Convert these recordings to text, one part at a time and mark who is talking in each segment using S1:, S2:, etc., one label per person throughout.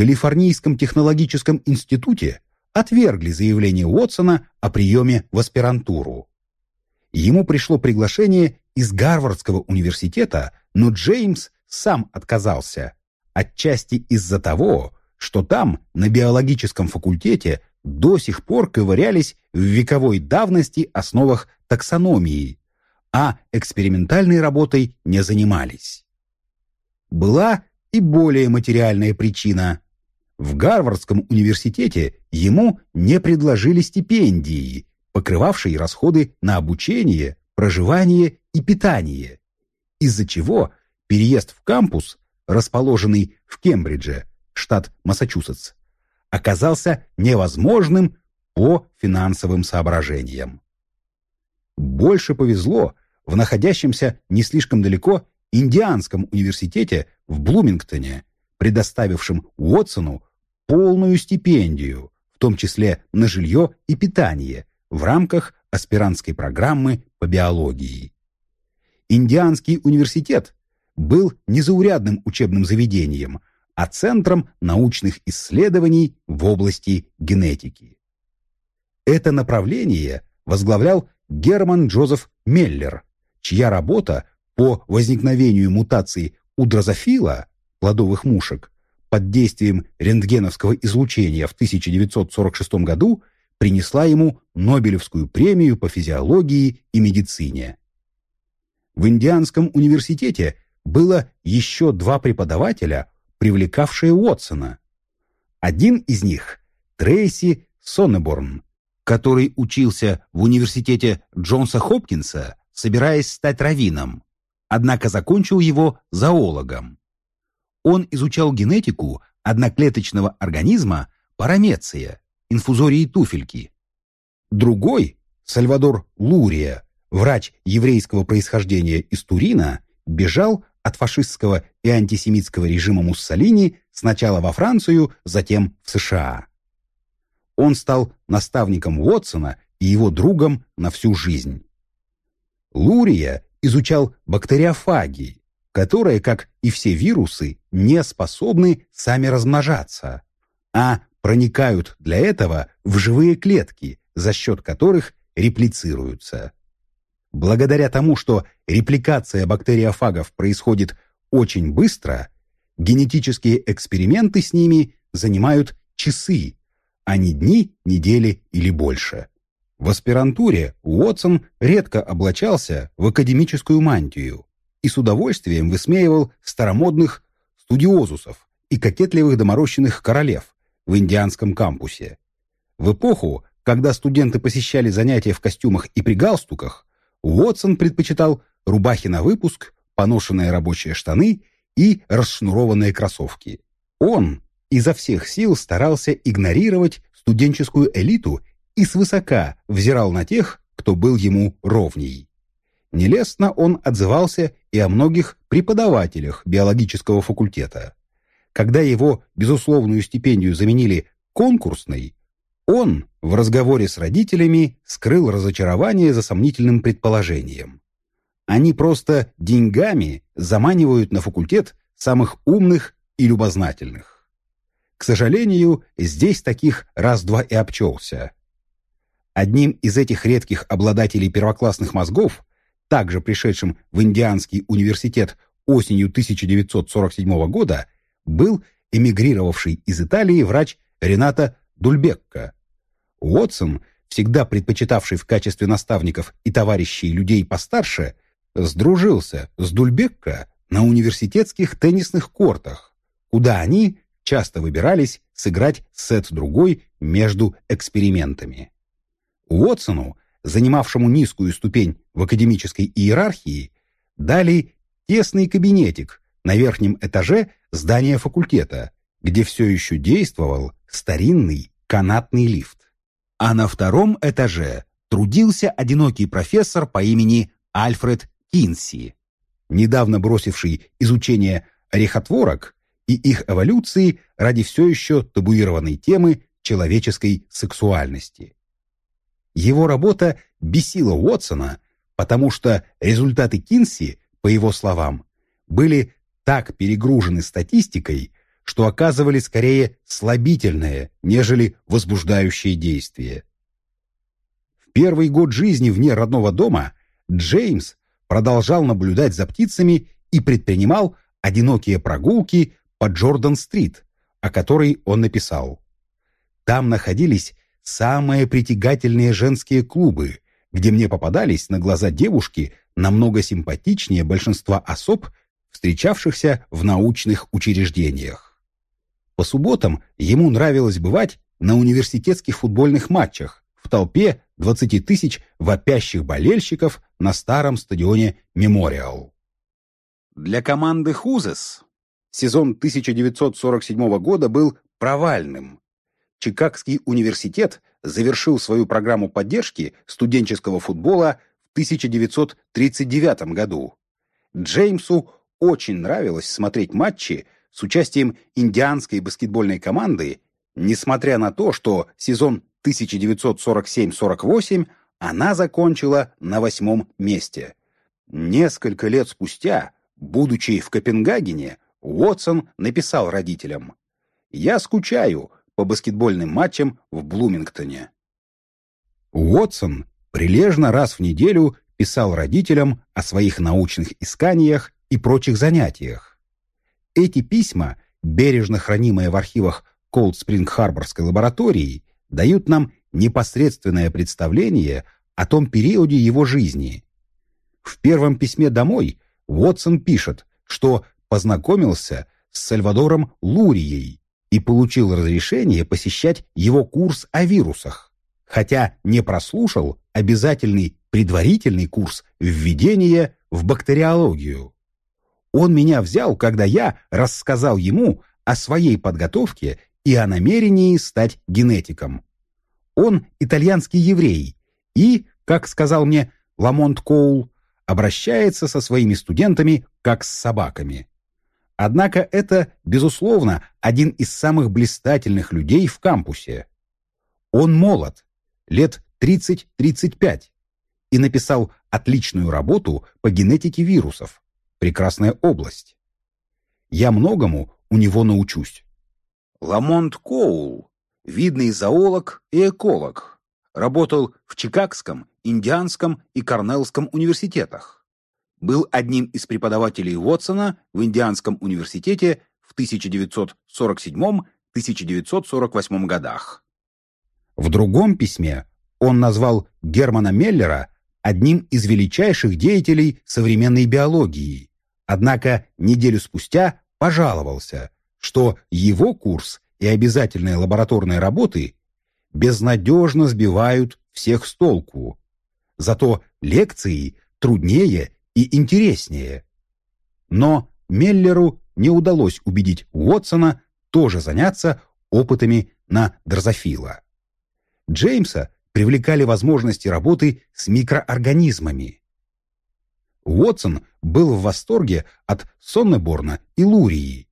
S1: Калифорнийском технологическом институте отвергли заявление Уотсона о приеме в аспирантуру. Ему пришло приглашение из Гарвардского университета, но Джеймс сам отказался, отчасти из-за того, что там, на биологическом факультете, до сих пор ковырялись в вековой давности основах таксономии, а экспериментальной работой не занимались. Была и более материальная причина. В Гарвардском университете ему не предложили стипендии, покрывавшие расходы на обучение, проживание и питание, из-за чего переезд в кампус, расположенный в Кембридже, штат Массачусетс, оказался невозможным по финансовым соображениям. Больше повезло в находящемся не слишком далеко Индианском университете в Блумингтоне, предоставившем Уотсону полную стипендию, в том числе на жилье и питание, в рамках аспирантской программы по биологии. Индианский университет был незаурядным учебным заведением, а центром научных исследований в области генетики. Это направление возглавлял Герман Джозеф Меллер, чья работа по возникновению мутаций у дрозофила, плодовых мушек, под действием рентгеновского излучения в 1946 году принесла ему Нобелевскую премию по физиологии и медицине. В Индианском университете было еще два преподавателя, привлекавшие Уотсона. Один из них – Трейси Соннеборн, который учился в университете Джонса Хопкинса, собираясь стать раввином, однако закончил его зоологом. Он изучал генетику одноклеточного организма парамеция, инфузории туфельки. Другой, Сальвадор Лурия, врач еврейского происхождения из Турина, бежал от фашистского и антисемитского режима Муссолини сначала во Францию, затем в США. Он стал наставником Уотсона и его другом на всю жизнь. Лурия изучал бактериофаги, которые, как и все вирусы, не способны сами размножаться, а проникают для этого в живые клетки, за счет которых реплицируются. Благодаря тому, что репликация бактериофагов происходит очень быстро, генетические эксперименты с ними занимают часы, а не дни, недели или больше. В аспирантуре Уотсон редко облачался в академическую мантию и с удовольствием высмеивал старомодных студиозусов и кокетливых доморощенных королев в индианском кампусе. В эпоху, когда студенты посещали занятия в костюмах и при галстуках, Уотсон предпочитал рубахи на выпуск, поношенные рабочие штаны и расшнурованные кроссовки. Он изо всех сил старался игнорировать студенческую элиту и свысока взирал на тех, кто был ему ровней. Нелестно он отзывался и о многих преподавателях биологического факультета. Когда его безусловную стипендию заменили конкурсной, он в разговоре с родителями скрыл разочарование за сомнительным предположением. Они просто деньгами заманивают на факультет самых умных и любознательных. К сожалению, здесь таких раз-два и обчелся. Одним из этих редких обладателей первоклассных мозгов, также пришедшим в Индианский университет осенью 1947 года, был эмигрировавший из Италии врач Рената Дульбекко. Уотсон, всегда предпочитавший в качестве наставников и товарищей людей постарше, сдружился с Дульбекко на университетских теннисных кортах, куда они часто выбирались сыграть сет-другой между экспериментами. Уотсону, занимавшему низкую ступень в академической иерархии, дали тесный кабинетик на верхнем этаже здания факультета, где все еще действовал старинный канатный лифт. А на втором этаже трудился одинокий профессор по имени Альфред Кинси, недавно бросивший изучение орехотворок и их эволюции ради все еще табуированной темы человеческой сексуальности. Его работа бесила Уотсона, потому что результаты Кинси, по его словам, были так перегружены статистикой, что оказывали скорее слабительное, нежели возбуждающее действие. В первый год жизни вне родного дома Джеймс продолжал наблюдать за птицами и предпринимал одинокие прогулки по Джордан-стрит, о которой он написал. Там находились самые притягательные женские клубы, где мне попадались на глаза девушки намного симпатичнее большинства особ, встречавшихся в научных учреждениях. По субботам ему нравилось бывать на университетских футбольных матчах в толпе 20 тысяч вопящих болельщиков на старом стадионе «Мемориал». Для команды «Хузес» сезон 1947 года был провальным. Чикагский университет завершил свою программу поддержки студенческого футбола в 1939 году. Джеймсу очень нравилось смотреть матчи с участием индианской баскетбольной команды, несмотря на то, что сезон 1947-48 она закончила на восьмом месте. Несколько лет спустя, будучи в Копенгагене, Уотсон написал родителям «Я скучаю по баскетбольным матчам в Блумингтоне». Уотсон прилежно раз в неделю писал родителям о своих научных исканиях и прочих занятиях. Эти письма, бережно хранимые в архивах Колд-Спринг-Харборской лаборатории, дают нам непосредственное представление о том периоде его жизни. В первом письме домой Уотсон пишет, что познакомился с Сальвадором Лурией и получил разрешение посещать его курс о вирусах, хотя не прослушал обязательный предварительный курс введения в бактериологию. Он меня взял, когда я рассказал ему о своей подготовке и о намерении стать генетиком. Он итальянский еврей и, как сказал мне Ламонт Коул, обращается со своими студентами как с собаками. Однако это, безусловно, один из самых блистательных людей в кампусе. Он молод, лет 30-35, и написал отличную работу по генетике вирусов. Прекрасная область. Я многому у него научусь. Ламонт Коул, видный зоолог и эколог, работал в Чикагском, Индианском и Корнеллском университетах. Был одним из преподавателей Уотсона в Индианском университете в 1947-1948 годах. В другом письме он назвал Германа Меллера одним из величайших деятелей современной биологии, однако неделю спустя пожаловался, что его курс и обязательные лабораторные работы безнадежно сбивают всех с толку. Зато лекции труднее и интереснее. Но Меллеру не удалось убедить Уотсона тоже заняться опытами на дрозофила. Джеймса привлекали возможности работы с микроорганизмами. Уотсон был в восторге от Соннеборна и Лурии.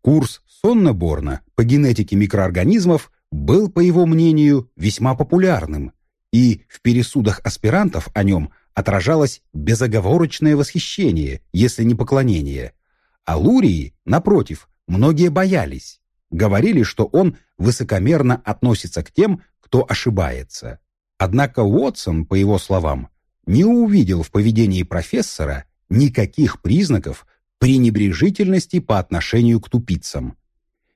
S1: Курс Соннеборна по генетике микроорганизмов был, по его мнению, весьма популярным, и в пересудах аспирантов о нем отражалось безоговорочное восхищение, если не поклонение. А Лурии, напротив, многие боялись. Говорили, что он высокомерно относится к тем, кто ошибается. Однако Уотсон, по его словам, не увидел в поведении профессора никаких признаков пренебрежительности по отношению к тупицам.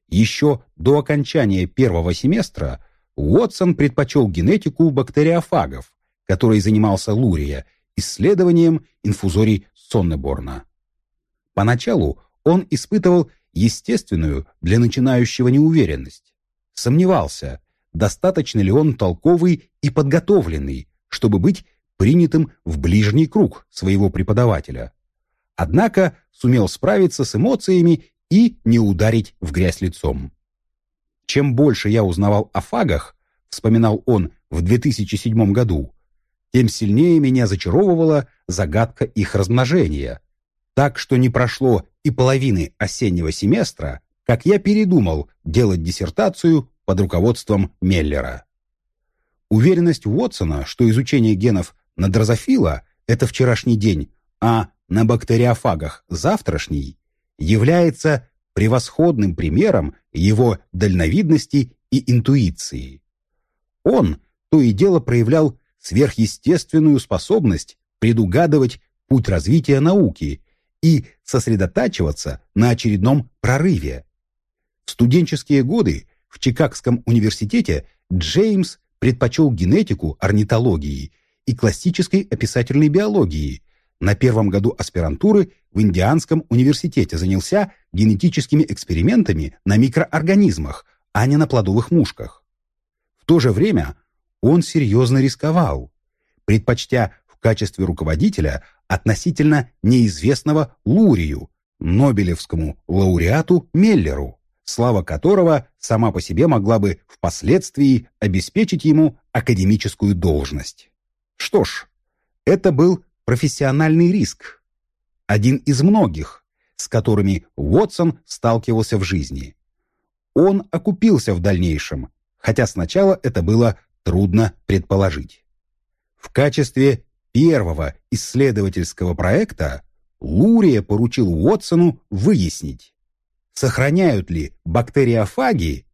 S1: Еще до окончания первого семестра Уотсон предпочел генетику бактериофагов, которой занимался Лурия, исследованием инфузорий Соннеборна. Поначалу он испытывал естественную для начинающего неуверенность. Сомневался, достаточно ли он толковый и подготовленный, чтобы быть принятым в ближний круг своего преподавателя. Однако сумел справиться с эмоциями и не ударить в грязь лицом. Чем больше я узнавал о фагах, вспоминал он в 2007 году, тем сильнее меня зачаровывала загадка их размножения. Так что не прошло и половины осеннего семестра, как я передумал делать диссертацию под руководством Меллера. Уверенность Уотсона, что изучение генов на дрозофила – это вчерашний день, а на бактериофагах – завтрашний, является превосходным примером его дальновидности и интуиции. Он то и дело проявлял сверхъестественную способность предугадывать путь развития науки и сосредотачиваться на очередном прорыве. В студенческие годы в Чикагском университете Джеймс предпочел генетику орнитологии и классической описательной биологии. На первом году аспирантуры в Индианском университете занялся генетическими экспериментами на микроорганизмах, а не на плодовых мушках. В то же время он серьезно рисковал, предпочтя в качестве руководителя относительно неизвестного Лурию, Нобелевскому лауреату Меллеру, слава которого сама по себе могла бы впоследствии обеспечить ему академическую должность. Что ж, это был профессиональный риск, один из многих, с которыми Уотсон сталкивался в жизни. Он окупился в дальнейшем, хотя сначала это было трудно предположить. В качестве первого исследовательского проекта Лурия поручил Уотсону выяснить, сохраняют ли бактериофаги,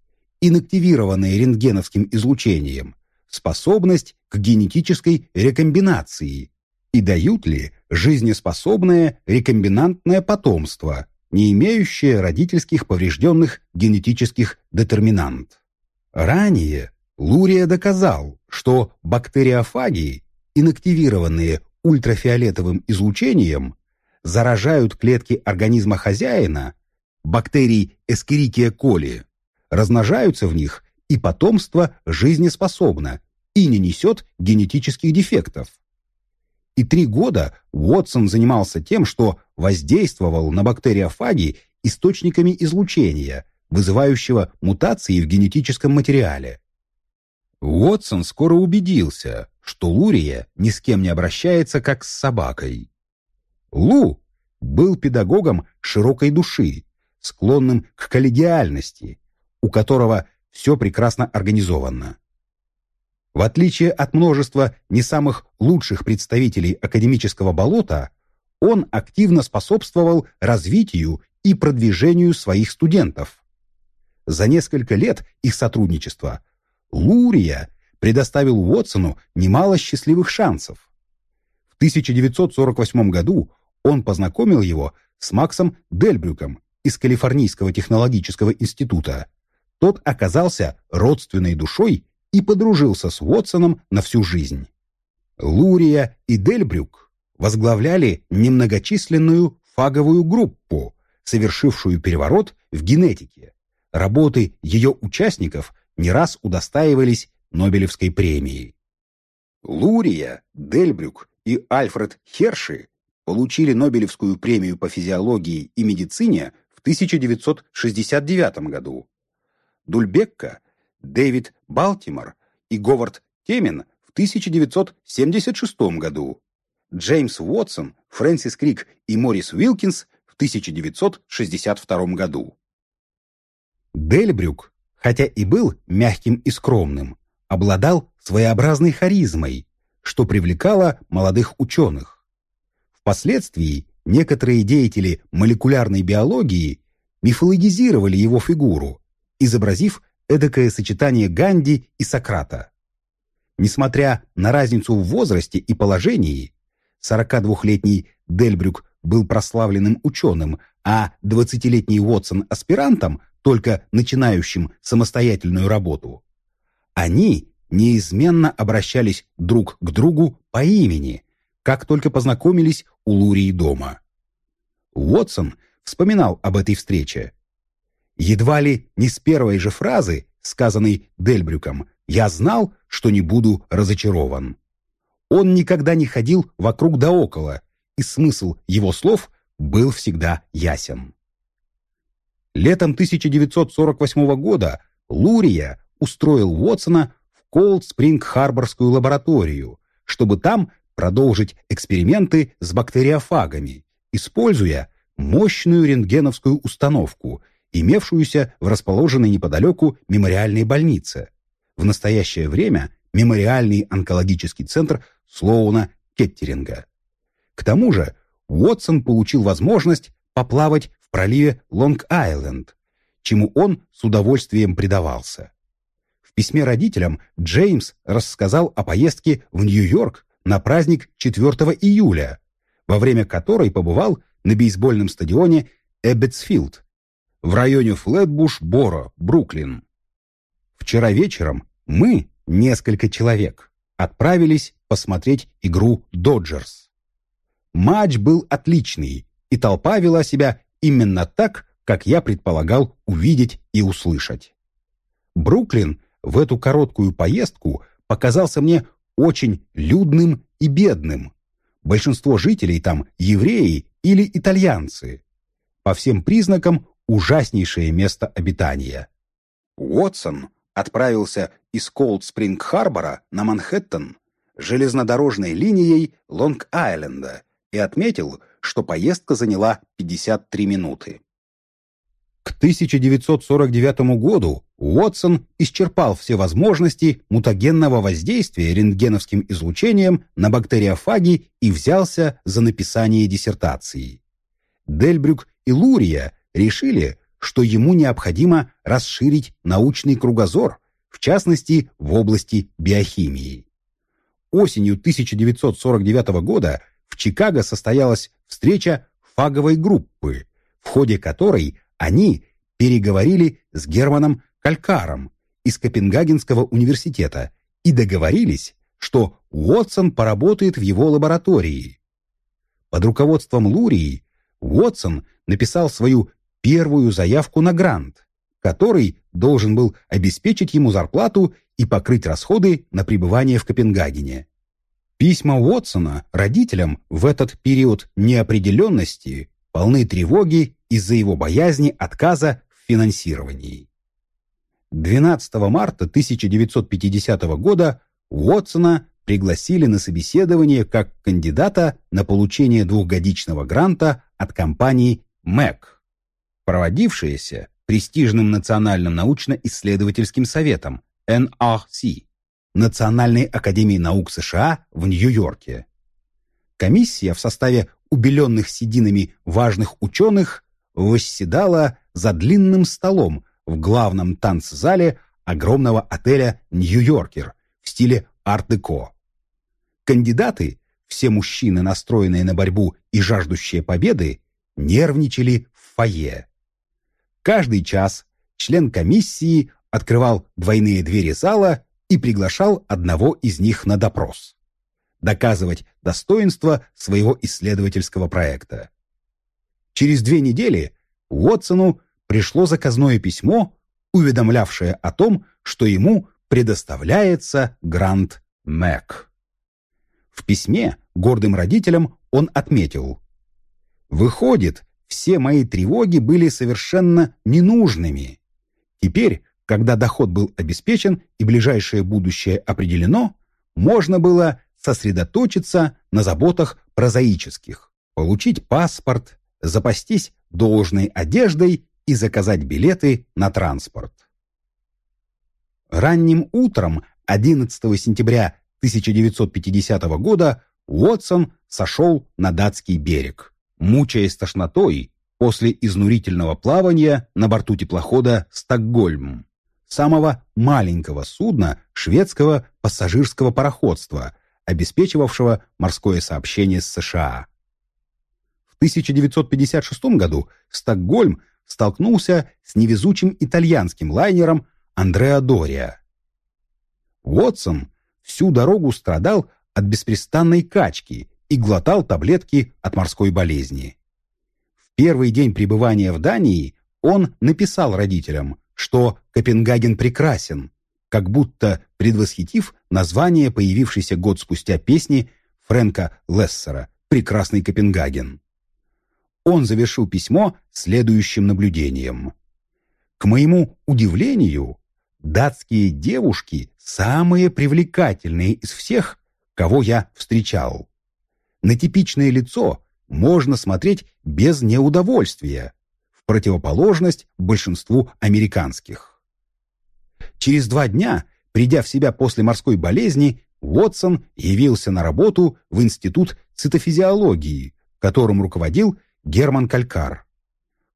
S1: инактивированные рентгеновским излучением, способность к генетической рекомбинации и дают ли жизнеспособное рекомбинантное потомство, не имеющее родительских поврежденных генетических детерминант. Ранее Лурия доказал, что бактериофаги инактивированные ультрафиолетовым излучением, заражают клетки организма хозяина, бактерий Escherichia coli, размножаются в них, и потомство жизнеспособно и не несет генетических дефектов. И три года Уотсон занимался тем, что воздействовал на бактериофаги источниками излучения, вызывающего мутации в генетическом материале. Уотсон скоро убедился, что Лурия ни с кем не обращается, как с собакой. Лу был педагогом широкой души, склонным к коллегиальности, у которого все прекрасно организовано. В отличие от множества не самых лучших представителей академического болота, он активно способствовал развитию и продвижению своих студентов. За несколько лет их сотрудничества Лурия предоставил Уотсону немало счастливых шансов. В 1948 году он познакомил его с Максом Дельбрюком из Калифорнийского технологического института. Тот оказался родственной душой и подружился с Уотсоном на всю жизнь. Лурия и Дельбрюк возглавляли немногочисленную фаговую группу, совершившую переворот в генетике. Работы ее участников не раз удостаивались Нобелевской премии. Лурия, Дельбрюк и Альфред Херши получили Нобелевскую премию по физиологии и медицине в 1969 году. Дульбекка, Дэвид Балтимор и Говард Темен в 1976 году. Джеймс Уотсон, Фрэнсис Крик и Морис Уилкинс в 1962 году. Дельбрюк, хотя и был мягким и скромным, обладал своеобразной харизмой, что привлекало молодых ученых. Впоследствии некоторые деятели молекулярной биологии мифологизировали его фигуру, изобразив эдакое сочетание Ганди и Сократа. Несмотря на разницу в возрасте и положении, 42-летний Дельбрюк был прославленным ученым, а 20-летний Уотсон – аспирантом, только начинающим самостоятельную работу. Они неизменно обращались друг к другу по имени, как только познакомились у Лурии дома. Уотсон вспоминал об этой встрече. Едва ли не с первой же фразы, сказанной Дельбрюком, я знал, что не буду разочарован. Он никогда не ходил вокруг да около, и смысл его слов был всегда ясен. Летом 1948 года Лурия устроил Уотсона в Колд-Спринг-Харборскую лабораторию, чтобы там продолжить эксперименты с бактериофагами, используя мощную рентгеновскую установку, имевшуюся в расположенной неподалеку мемориальной больнице. В настоящее время мемориальный онкологический центр Слоуна Кеттеринга. К тому же Уотсон получил возможность поплавать проливе Лонг-Айленд, чему он с удовольствием предавался. В письме родителям Джеймс рассказал о поездке в Нью-Йорк на праздник 4 июля, во время которой побывал на бейсбольном стадионе Эббетсфилд в районе Флетбуш-Боро, Бруклин. Вчера вечером мы, несколько человек, отправились посмотреть игру «Доджерс». Матч был отличный, и толпа вела себя именно так, как я предполагал увидеть и услышать. Бруклин в эту короткую поездку показался мне очень людным и бедным. Большинство жителей там евреи или итальянцы. По всем признакам ужаснейшее место обитания. Уотсон отправился из Колд-Спринг-Харбора на Манхэттен железнодорожной линией Лонг-Айленда и отметил, что поездка заняла 53 минуты. К 1949 году Уотсон исчерпал все возможности мутагенного воздействия рентгеновским излучением на бактериофаги и взялся за написание диссертации. Дельбрюк и Лурия решили, что ему необходимо расширить научный кругозор, в частности, в области биохимии. Осенью 1949 года в Чикаго состоялась встреча фаговой группы, в ходе которой они переговорили с Германом Калькаром из Копенгагенского университета и договорились, что Уотсон поработает в его лаборатории. Под руководством Лурии Уотсон написал свою первую заявку на грант, который должен был обеспечить ему зарплату и покрыть расходы на пребывание в Копенгагене. Письма Уотсона родителям в этот период неопределенности полны тревоги из-за его боязни отказа в финансировании. 12 марта 1950 года Уотсона пригласили на собеседование как кандидата на получение двухгодичного гранта от компании МЭК, проводившееся престижным Национальным научно-исследовательским советом NRC, Национальной академии наук США в Нью-Йорке. Комиссия в составе убеленных сединами важных ученых восседала за длинным столом в главном танцзале огромного отеля «Нью-Йоркер» в стиле арт-деко. Кандидаты, все мужчины, настроенные на борьбу и жаждущие победы, нервничали в фойе. Каждый час член комиссии открывал двойные двери зала и приглашал одного из них на допрос доказывать достоинство своего исследовательского проекта. Через две недели Уотсону пришло заказное письмо, уведомлявшее о том, что ему предоставляется грант МЭК. В письме гордым родителям он отметил «Выходит, все мои тревоги были совершенно ненужными. Теперь, когда доход был обеспечен и ближайшее будущее определено, можно было сосредоточиться на заботах прозаических, получить паспорт, запастись должной одеждой и заказать билеты на транспорт. Ранним утром 11 сентября 1950 года Уотсон сошел на датский берег, мучаясь тошнотой после изнурительного плавания на борту теплохода «Стокгольм», самого маленького судна шведского пассажирского пароходства, обеспечивавшего морское сообщение с США. В 1956 году Стокгольм столкнулся с невезучим итальянским лайнером Андреа Дория. Уотсон всю дорогу страдал от беспрестанной качки и глотал таблетки от морской болезни. В первый день пребывания в Дании он написал родителям, что Копенгаген прекрасен, как будто предвосхитив название появившейся год спустя песни Фрэнка Лессера «Прекрасный Копенгаген». Он завершил письмо следующим наблюдением. «К моему удивлению, датские девушки самые привлекательные из всех, кого я встречал. На типичное лицо можно смотреть без неудовольствия, противоположность большинству американских. Через два дня, придя в себя после морской болезни, Уотсон явился на работу в Институт цитофизиологии, которым руководил Герман Калькар.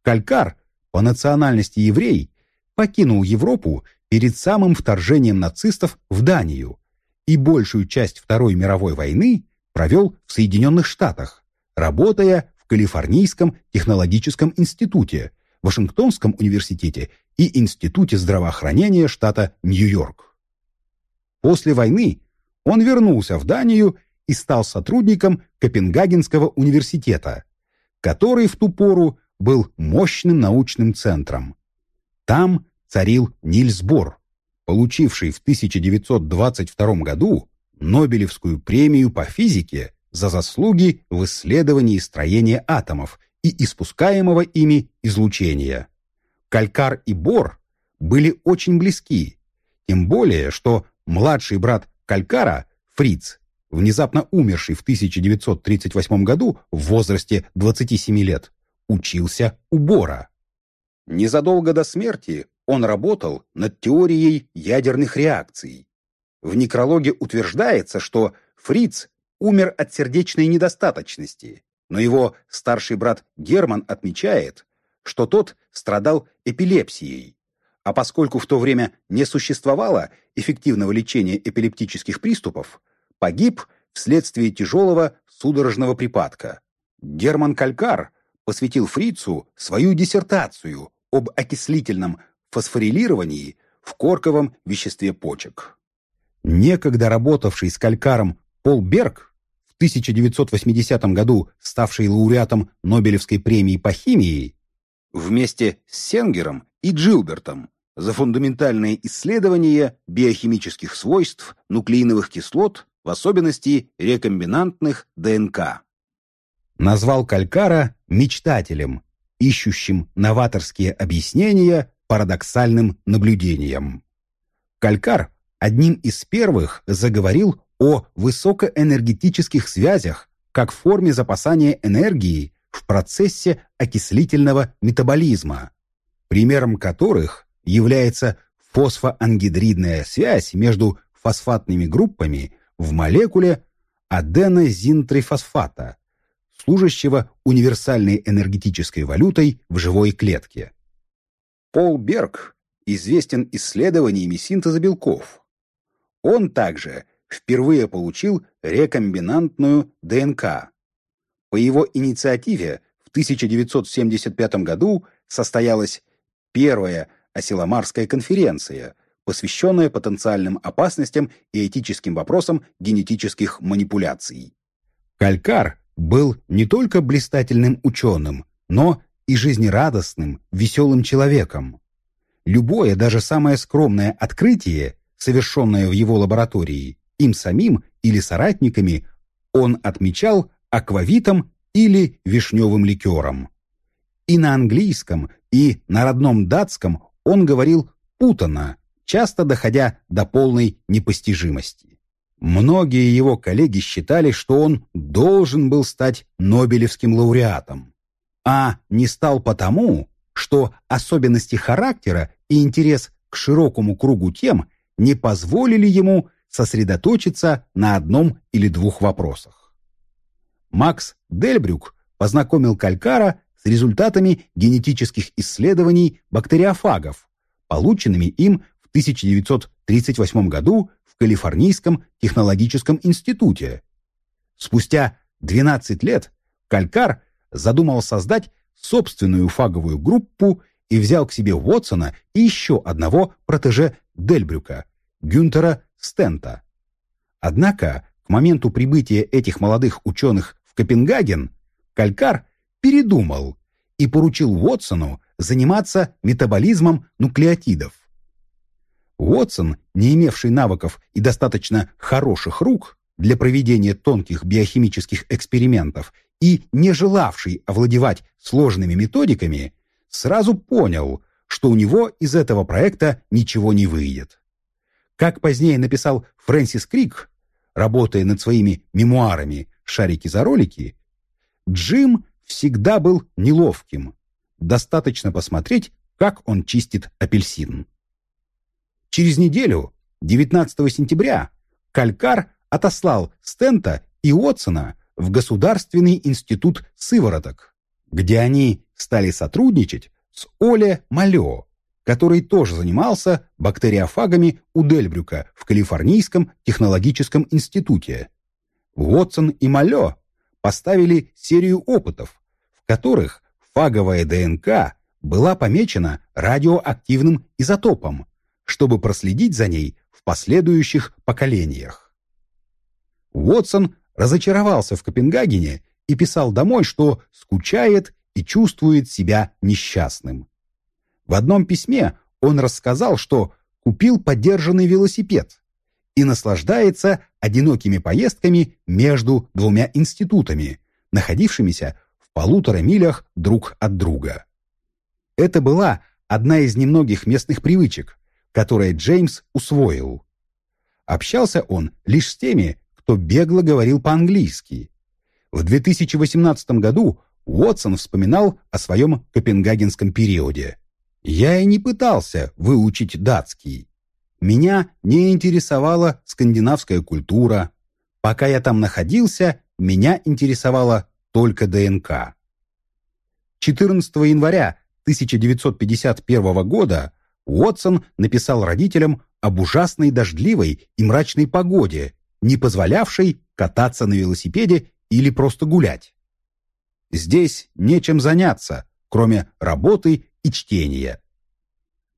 S1: Калькар, по национальности еврей, покинул Европу перед самым вторжением нацистов в Данию и большую часть Второй мировой войны провел в Соединенных Штатах, работая Калифорнийском технологическом институте, Вашингтонском университете и Институте здравоохранения штата Нью-Йорк. После войны он вернулся в Данию и стал сотрудником Копенгагенского университета, который в ту пору был мощным научным центром. Там царил Нильс Бор, получивший в 1922 году Нобелевскую премию по физике за заслуги в исследовании строения атомов и испускаемого ими излучения. Калькар и Бор были очень близки, тем более, что младший брат Калькара, Фриц, внезапно умерший в 1938 году в возрасте 27 лет, учился у Бора. Незадолго до смерти он работал над теорией ядерных реакций. В некрологе утверждается, что Фриц умер от сердечной недостаточности, но его старший брат Герман отмечает, что тот страдал эпилепсией. А поскольку в то время не существовало эффективного лечения эпилептических приступов, погиб вследствие тяжелого судорожного припадка. Герман Калькар посвятил Фрицу свою диссертацию об окислительном фосфорилировании в корковом веществе почек. Некогда работавший с Калькаром Пол Берг, в 1980 году ставший лауреатом Нобелевской премии по химии, вместе с Сенгером и Джилбертом за фундаментальные исследования биохимических свойств нуклеиновых кислот, в особенности рекомбинантных ДНК. Назвал Калькара мечтателем, ищущим новаторские объяснения парадоксальным наблюдениям. Калькар одним из первых заговорил о высокоэнергетических связях как форме запасания энергии в процессе окислительного метаболизма, примером которых является фосфоангидридная связь между фосфатными группами в молекуле аденозинтрифосфата, служащего универсальной энергетической валютой в живой клетке. Пол Берг известен исследованиями синтеза белков. Он также впервые получил рекомбинантную ДНК. По его инициативе в 1975 году состоялась первая Осиломарская конференция, посвященная потенциальным опасностям и этическим вопросам генетических манипуляций. Калькар был не только блистательным ученым, но и жизнерадостным, веселым человеком. Любое, даже самое скромное открытие, совершенное в его лаборатории, им самим или соратниками, он отмечал аквавитом или вишневым ликером. И на английском, и на родном датском он говорил путано, часто доходя до полной непостижимости. Многие его коллеги считали, что он должен был стать Нобелевским лауреатом а не стал потому, что особенности характера и интерес к широкому кругу тем не позволили ему сосредоточиться на одном или двух вопросах. Макс Дельбрюк познакомил Калькара с результатами генетических исследований бактериофагов, полученными им в 1938 году в Калифорнийском технологическом институте. Спустя 12 лет Калькар задумал создать собственную фаговую группу и взял к себе Уотсона и еще одного протеже Дельбрюка, Гюнтера Стента. Однако к моменту прибытия этих молодых ученых в Копенгаген Калькар передумал и поручил Уотсону заниматься метаболизмом нуклеотидов. Уотсон, не имевший навыков и достаточно хороших рук для проведения тонких биохимических экспериментов и не желавший овладевать сложными методиками, сразу понял, что у него из этого проекта ничего не выйдет. Как позднее написал Фрэнсис Крик, работая над своими мемуарами «Шарики за ролики», Джим всегда был неловким. Достаточно посмотреть, как он чистит апельсин. Через неделю, 19 сентября, Калькар отослал Стента и Уотсона в Государственный институт сывороток, где они стали сотрудничать с Оле Малё, который тоже занимался бактериофагами у Дельбрюка в Калифорнийском технологическом институте. Уотсон и Малё поставили серию опытов, в которых фаговая ДНК была помечена радиоактивным изотопом, чтобы проследить за ней в последующих поколениях. Уотсон разочаровался в Копенгагене и писал домой, что скучает и чувствует себя несчастным. В одном письме он рассказал, что купил подержанный велосипед и наслаждается одинокими поездками между двумя институтами, находившимися в полутора милях друг от друга. Это была одна из немногих местных привычек, которые Джеймс усвоил. Общался он лишь с теми, кто бегло говорил по-английски. В 2018 году Уотсон вспоминал о своем копенгагенском периоде. «Я и не пытался выучить датский. Меня не интересовала скандинавская культура. Пока я там находился, меня интересовала только ДНК». 14 января 1951 года Уотсон написал родителям об ужасной дождливой и мрачной погоде, не позволявшей кататься на велосипеде или просто гулять. Здесь нечем заняться, кроме работы и чтения.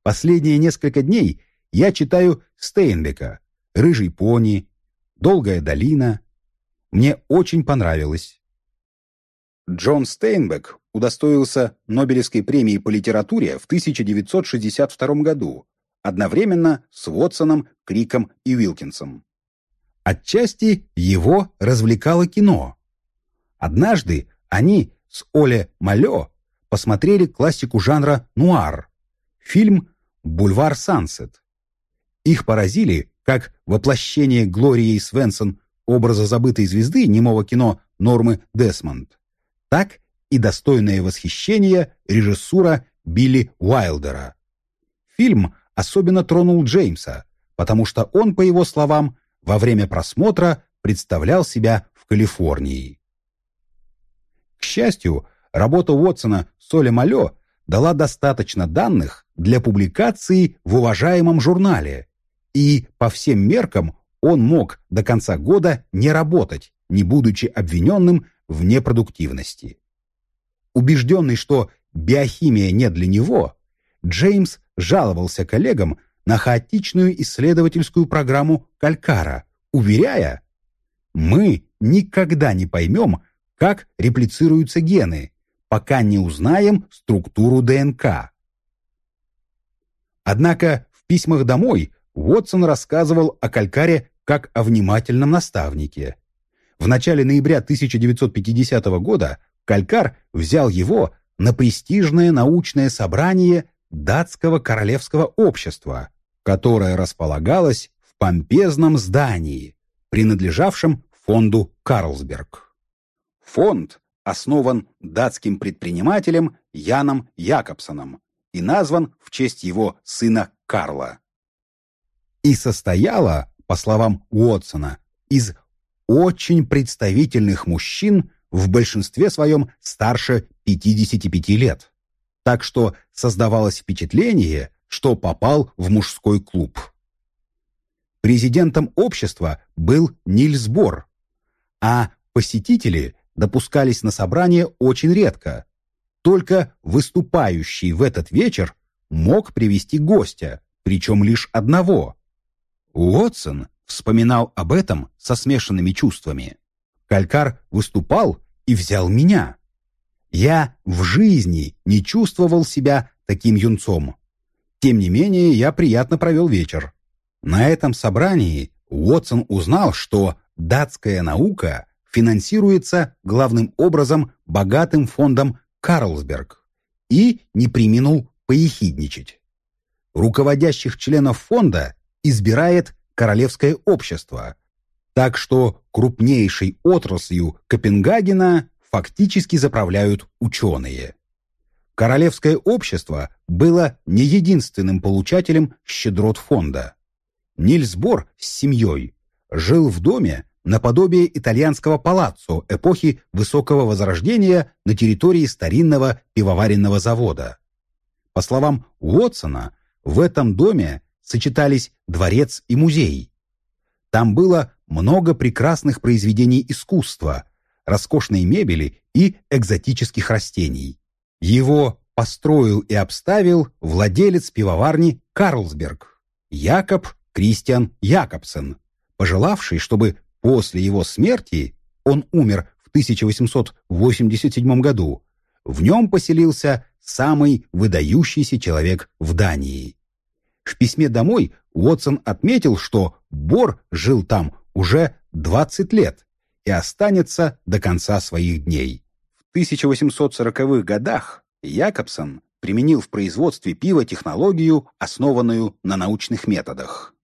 S1: Последние несколько дней я читаю Стейнбека «Рыжий пони», «Долгая долина». Мне очень понравилось. Джон Стейнбек удостоился Нобелевской премии по литературе в 1962 году, одновременно с Вотсоном, Криком и Уилкинсом. Отчасти его развлекало кино. Однажды они с Оле Малё посмотрели классику жанра нуар, фильм «Бульвар Сансет». Их поразили как воплощение Глории Свенсон образа забытой звезды немого кино Нормы Десмонд, так и достойное восхищение режиссура Билли Уайлдера. Фильм особенно тронул Джеймса, потому что он, по его словам, во время просмотра представлял себя в Калифорнии. К счастью, работа Уотсона «Соли Малё» дала достаточно данных для публикации в уважаемом журнале, и по всем меркам он мог до конца года не работать, не будучи обвиненным в непродуктивности. Убежденный, что биохимия не для него, Джеймс жаловался коллегам на хаотичную исследовательскую программу Калькара, уверяя, «Мы никогда не поймем, как реплицируются гены, пока не узнаем структуру ДНК». Однако в письмах домой Уотсон рассказывал о Калькаре как о внимательном наставнике. В начале ноября 1950 года Калькар взял его на престижное научное собрание датского королевского общества, которое располагалось в помпезном здании, принадлежавшем фонду Карлсберг. Фонд основан датским предпринимателем Яном Якобсоном и назван в честь его сына Карла. И состояла, по словам Уотсона, из очень представительных мужчин, в большинстве своем старше 55 лет. Так что создавалось впечатление, что попал в мужской клуб. Президентом общества был Нильс Бор, а посетители допускались на собрание очень редко. Только выступающий в этот вечер мог привести гостя, причем лишь одного. Уотсон вспоминал об этом со смешанными чувствами. Калькар выступал и взял меня. Я в жизни не чувствовал себя таким юнцом. Тем не менее, я приятно провел вечер. На этом собрании Уотсон узнал, что датская наука финансируется главным образом богатым фондом Карлсберг и не приминул поехидничать. Руководящих членов фонда избирает Королевское общество, так что крупнейшей отраслью Копенгагена фактически заправляют ученые. Королевское общество было не единственным получателем щедрот фонда. Нильс Бор с семьей жил в доме наподобие итальянского палаццо эпохи Высокого Возрождения на территории старинного пивоваренного завода. По словам Уотсона, в этом доме сочетались дворец и музей. Там было много прекрасных произведений искусства, роскошной мебели и экзотических растений. Его построил и обставил владелец пивоварни Карлсберг, Якоб Кристиан Якобсен, пожелавший, чтобы после его смерти, он умер в 1887 году, в нем поселился самый выдающийся человек в Дании. В письме домой Уотсон отметил, что Бор жил там уже 20 лет и останется до конца своих дней. В 1840-х годах Якобсон применил в производстве пива технологию, основанную на научных методах.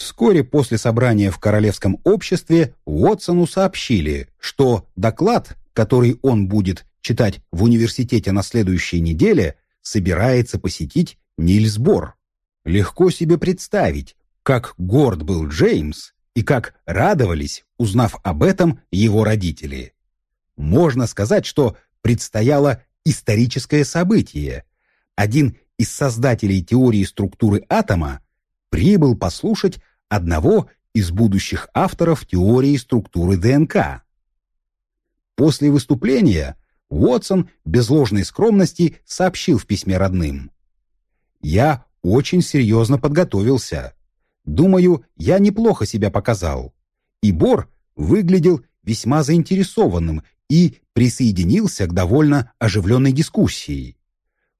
S1: Вскоре после собрания в Королевском обществе Уотсону сообщили, что доклад, который он будет читать в университете на следующей неделе, собирается посетить Нильс. Легко себе представить, как горд был Джеймс и как радовались, узнав об этом его родители. Можно сказать, что предстояло историческое событие. Один из создателей теории структуры атома прибыл послушать одного из будущих авторов теории структуры ДНК. После выступления Уотсон без ложной скромности сообщил в письме родным. «Я очень серьезно подготовился. Думаю, я неплохо себя показал. И Бор выглядел весьма заинтересованным и присоединился к довольно оживленной дискуссии.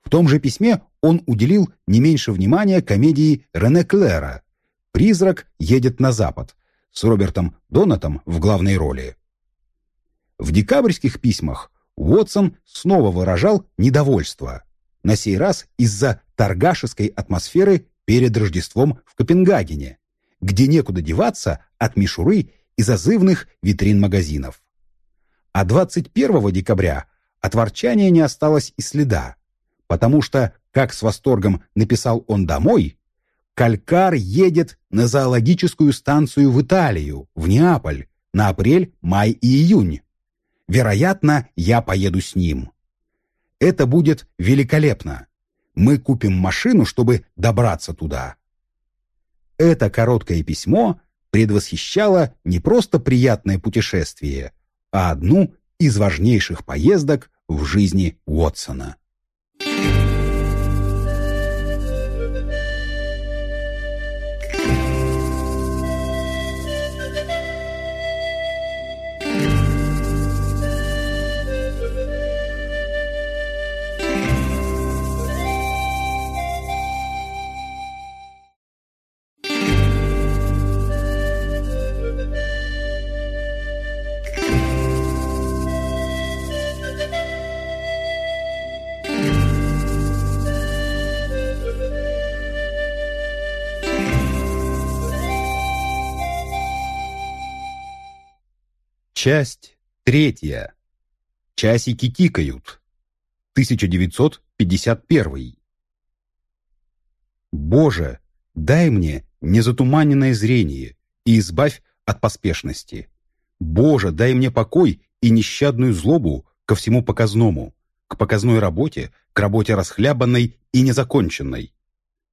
S1: В том же письме он уделил не меньше внимания комедии Рене Клера «Призрак едет на запад» с Робертом Донатом в главной роли. В декабрьских письмах Уотсон снова выражал недовольство, на сей раз из-за торгашеской атмосферы перед Рождеством в Копенгагене, где некуда деваться от мишуры и зазывных витрин магазинов. А 21 декабря от ворчания не осталось и следа, потому что, как с восторгом написал он домой, Калькар едет на зоологическую станцию в Италию, в Неаполь, на апрель, май и июнь. Вероятно, я поеду с ним. Это будет великолепно. Мы купим машину, чтобы добраться туда. Это короткое письмо предвосхищало не просто приятное путешествие, а одну из важнейших поездок в жизни Уотсона. Часть третья. Часики тикают. 1951. Боже, дай мне незатуманенное зрение и избавь от поспешности. Боже, дай мне покой и нещадную злобу ко всему показному, к показной работе, к работе расхлябанной и незаконченной.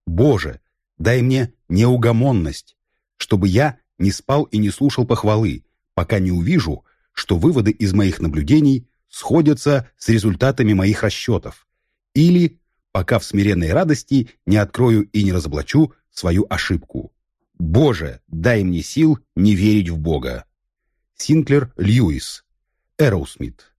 S1: Боже, дай мне неугомонность, чтобы я не спал и не слушал похвалы, пока не увижу, что выводы из моих наблюдений сходятся с результатами моих расчетов, или пока в смиренной радости не открою и не разоблачу свою ошибку. Боже, дай мне сил не верить в Бога. Синклер Льюис. Эроусмит.